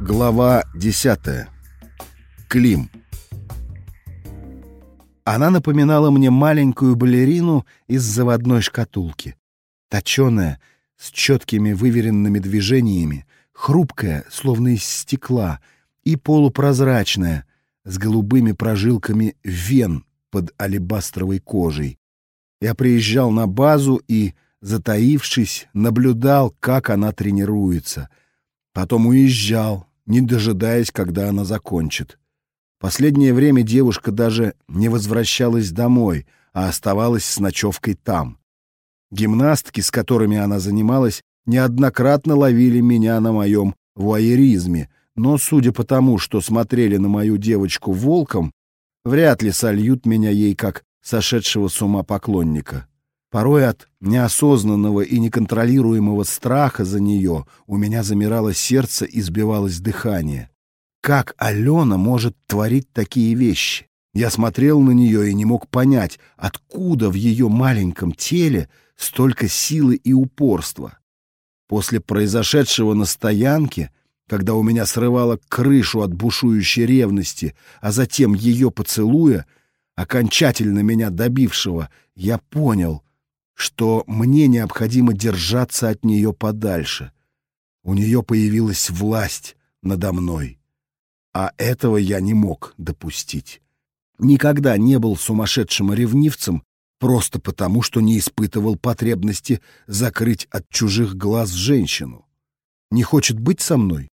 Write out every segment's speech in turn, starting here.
Глава 10. Клим. Она напоминала мне маленькую балерину из заводной шкатулки. Точеная, с четкими выверенными движениями, хрупкая, словно из стекла, и полупрозрачная, с голубыми прожилками вен под алебастровой кожей. Я приезжал на базу и, затаившись, наблюдал, как она тренируется. Потом уезжал, не дожидаясь, когда она закончит. Последнее время девушка даже не возвращалась домой, а оставалась с ночевкой там. Гимнастки, с которыми она занималась, неоднократно ловили меня на моем вуайеризме, но, судя по тому, что смотрели на мою девочку волком, вряд ли сольют меня ей как сошедшего с ума поклонника. Порой от неосознанного и неконтролируемого страха за нее у меня замирало сердце и сбивалось дыхание. Как Алена может творить такие вещи? Я смотрел на нее и не мог понять, откуда в ее маленьком теле столько силы и упорства. После произошедшего на стоянке, когда у меня срывало крышу от бушующей ревности, а затем ее поцелуя, окончательно меня добившего, я понял — что мне необходимо держаться от нее подальше. У нее появилась власть надо мной. А этого я не мог допустить. Никогда не был сумасшедшим ревнивцем просто потому, что не испытывал потребности закрыть от чужих глаз женщину. Не хочет быть со мной?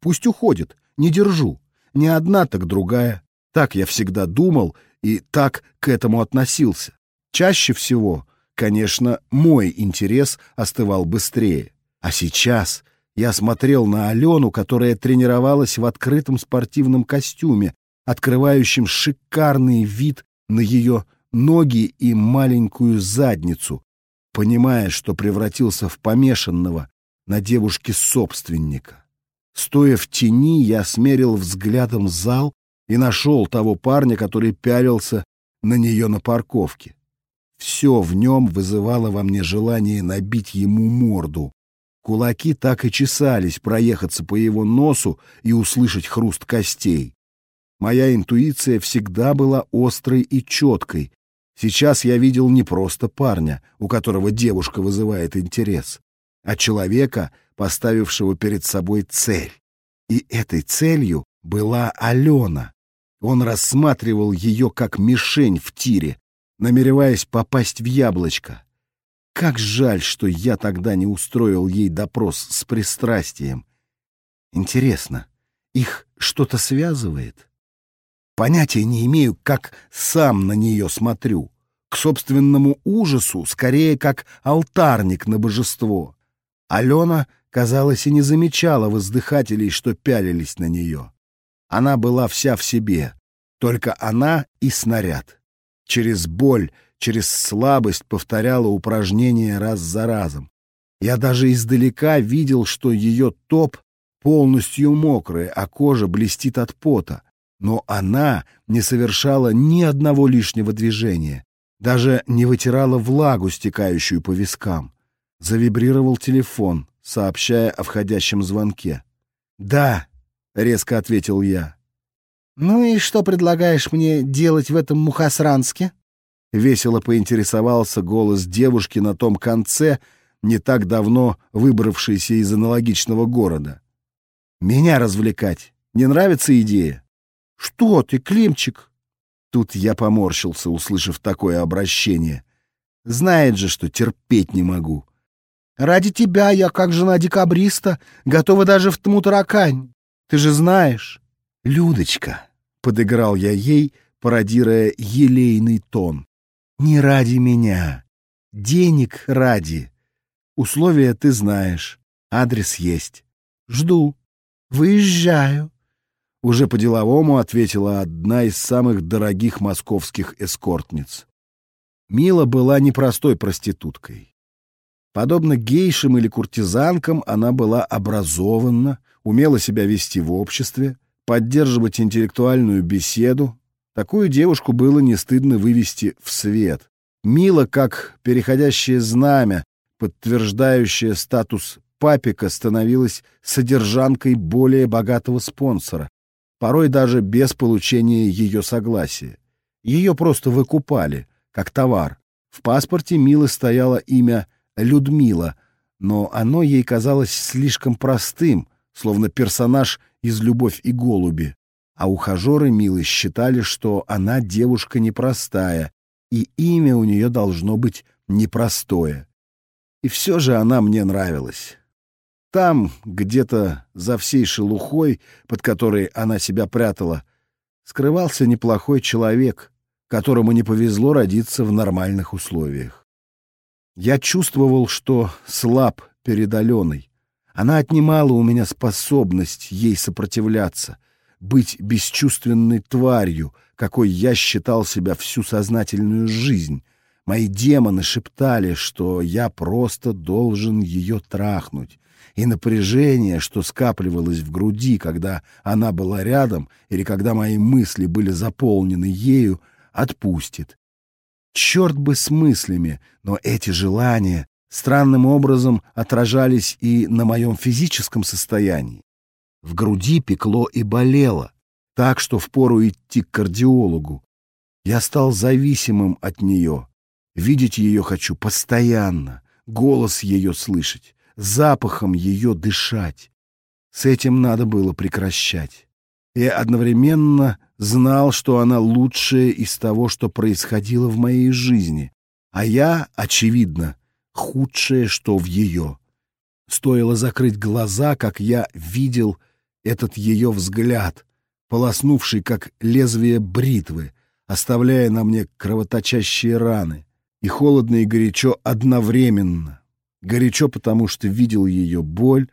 Пусть уходит, не держу. Не одна, так другая. Так я всегда думал и так к этому относился. Чаще всего Конечно, мой интерес остывал быстрее. А сейчас я смотрел на Алену, которая тренировалась в открытом спортивном костюме, открывающем шикарный вид на ее ноги и маленькую задницу, понимая, что превратился в помешанного на девушке собственника. Стоя в тени, я смерил взглядом зал и нашел того парня, который пялился на нее на парковке. Все в нем вызывало во мне желание набить ему морду. Кулаки так и чесались проехаться по его носу и услышать хруст костей. Моя интуиция всегда была острой и четкой. Сейчас я видел не просто парня, у которого девушка вызывает интерес, а человека, поставившего перед собой цель. И этой целью была Алена. Он рассматривал ее как мишень в тире, намереваясь попасть в яблочко. Как жаль, что я тогда не устроил ей допрос с пристрастием. Интересно, их что-то связывает? Понятия не имею, как сам на нее смотрю. К собственному ужасу, скорее как алтарник на божество. Алена, казалось, и не замечала воздыхателей, что пялились на нее. Она была вся в себе, только она и снаряд через боль, через слабость повторяла упражнения раз за разом. Я даже издалека видел, что ее топ полностью мокрый, а кожа блестит от пота. Но она не совершала ни одного лишнего движения, даже не вытирала влагу, стекающую по вискам. Завибрировал телефон, сообщая о входящем звонке. «Да», — резко ответил я. «Ну и что предлагаешь мне делать в этом Мухасранске?» Весело поинтересовался голос девушки на том конце, не так давно выбравшейся из аналогичного города. «Меня развлекать. Не нравится идея?» «Что ты, Климчик?» Тут я поморщился, услышав такое обращение. Знает же, что терпеть не могу. «Ради тебя я, как жена декабриста, готова даже в тму таракань. Ты же знаешь». «Людочка», — подыграл я ей, пародируя елейный тон. «Не ради меня. Денег ради. Условия ты знаешь. Адрес есть. Жду. Выезжаю». Уже по-деловому ответила одна из самых дорогих московских эскортниц. Мила была непростой проституткой. Подобно гейшам или куртизанкам, она была образована, умела себя вести в обществе, поддерживать интеллектуальную беседу. Такую девушку было не стыдно вывести в свет. Мило, как переходящее знамя, подтверждающее статус папика становилась содержанкой более богатого спонсора, порой даже без получения ее согласия. Ее просто выкупали, как товар. В паспорте Милы стояло имя Людмила, но оно ей казалось слишком простым, словно персонаж из «Любовь и голуби». А ухажеры Милы считали, что она девушка непростая, и имя у нее должно быть непростое. И все же она мне нравилась. Там, где-то за всей шелухой, под которой она себя прятала, скрывался неплохой человек, которому не повезло родиться в нормальных условиях. Я чувствовал, что слаб перед Аленой. Она отнимала у меня способность ей сопротивляться, быть бесчувственной тварью, какой я считал себя всю сознательную жизнь. Мои демоны шептали, что я просто должен ее трахнуть, и напряжение, что скапливалось в груди, когда она была рядом или когда мои мысли были заполнены ею, отпустит. Черт бы с мыслями, но эти желания странным образом отражались и на моем физическом состоянии. В груди пекло и болело, так что впору идти к кардиологу. Я стал зависимым от нее. Видеть ее хочу постоянно, голос ее слышать запахом ее дышать. С этим надо было прекращать. Я одновременно знал, что она лучшая из того, что происходило в моей жизни, а я, очевидно, худшее, что в ее. Стоило закрыть глаза, как я видел этот ее взгляд, полоснувший, как лезвие бритвы, оставляя на мне кровоточащие раны, и холодно и горячо одновременно, Горячо, потому что видел ее боль.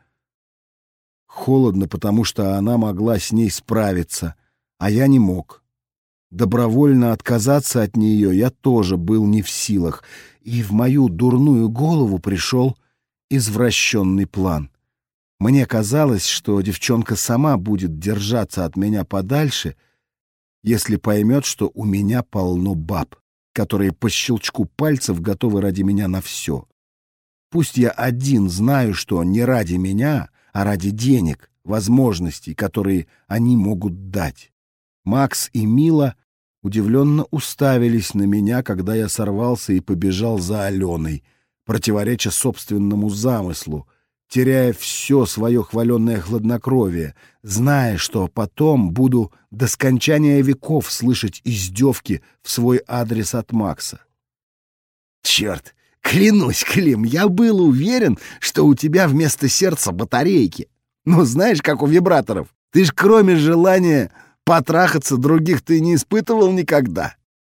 Холодно, потому что она могла с ней справиться, а я не мог. Добровольно отказаться от нее я тоже был не в силах, и в мою дурную голову пришел извращенный план. Мне казалось, что девчонка сама будет держаться от меня подальше, если поймет, что у меня полно баб, которые по щелчку пальцев готовы ради меня на все. Пусть я один знаю, что не ради меня, а ради денег, возможностей, которые они могут дать. Макс и Мила удивленно уставились на меня, когда я сорвался и побежал за Аленой, противореча собственному замыслу, теряя все свое хваленное хладнокровие, зная, что потом буду до скончания веков слышать издевки в свой адрес от Макса. Черт, Клянусь, Клим, я был уверен, что у тебя вместо сердца батарейки. Ну, знаешь, как у вибраторов. Ты ж кроме желания потрахаться других ты не испытывал никогда.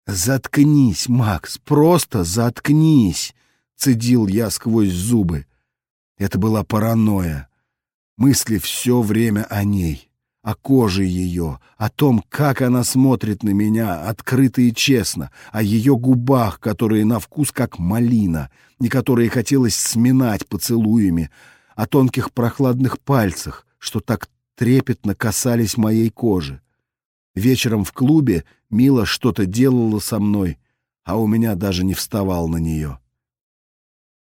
Заткнись, Макс, просто заткнись, цедил я сквозь зубы. Это была паранойя. Мысли все время о ней о коже ее, о том, как она смотрит на меня, открыто и честно, о ее губах, которые на вкус как малина, и которые хотелось сминать поцелуями, о тонких прохладных пальцах, что так трепетно касались моей кожи. Вечером в клубе Мила что-то делала со мной, а у меня даже не вставал на нее.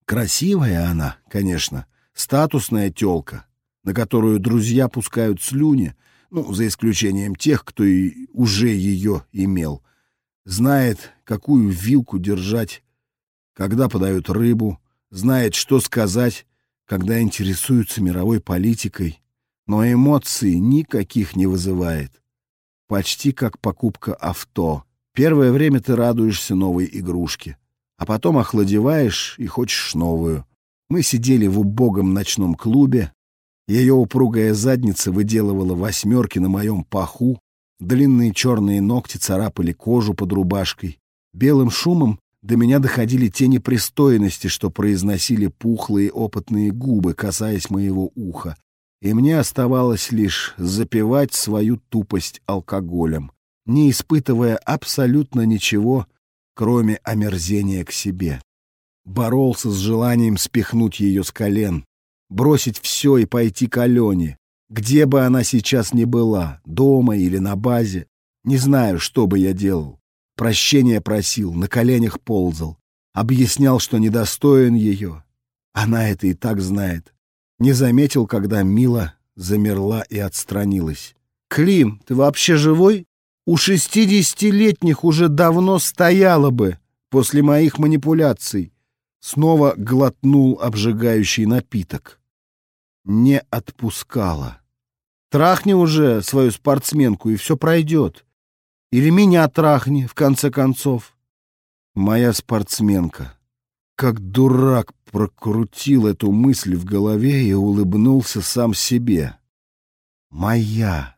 Красивая она, конечно, статусная тёлка, на которую друзья пускают слюни, ну, за исключением тех, кто и уже ее имел, знает, какую вилку держать, когда подают рыбу, знает, что сказать, когда интересуются мировой политикой, но эмоций никаких не вызывает. Почти как покупка авто. Первое время ты радуешься новой игрушке, а потом охладеваешь и хочешь новую. Мы сидели в убогом ночном клубе, ее упругая задница выделывала восьмерки на моем паху, длинные черные ногти царапали кожу под рубашкой. Белым шумом до меня доходили те непристойности, что произносили пухлые опытные губы, касаясь моего уха, и мне оставалось лишь запивать свою тупость алкоголем, не испытывая абсолютно ничего, кроме омерзения к себе. Боролся с желанием спихнуть ее с колен, бросить все и пойти к Алене, где бы она сейчас ни была, дома или на базе. Не знаю, что бы я делал. Прощения просил, на коленях ползал, объяснял, что недостоин ее. Она это и так знает. Не заметил, когда Мила замерла и отстранилась. «Клим, ты вообще живой? У шестидесятилетних уже давно стояла бы после моих манипуляций». Снова глотнул обжигающий напиток. Не отпускала. «Трахни уже свою спортсменку, и все пройдет. Или меня трахни, в конце концов». Моя спортсменка. Как дурак прокрутил эту мысль в голове и улыбнулся сам себе. Моя.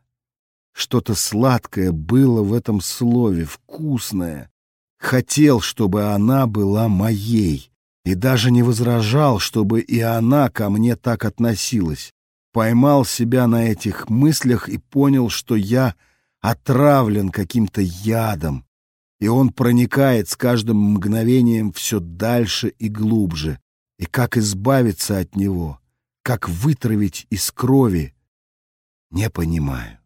Что-то сладкое было в этом слове, вкусное. Хотел, чтобы она была моей. И даже не возражал, чтобы и она ко мне так относилась. Поймал себя на этих мыслях и понял, что я отравлен каким-то ядом, и он проникает с каждым мгновением все дальше и глубже. И как избавиться от него, как вытравить из крови, не понимаю.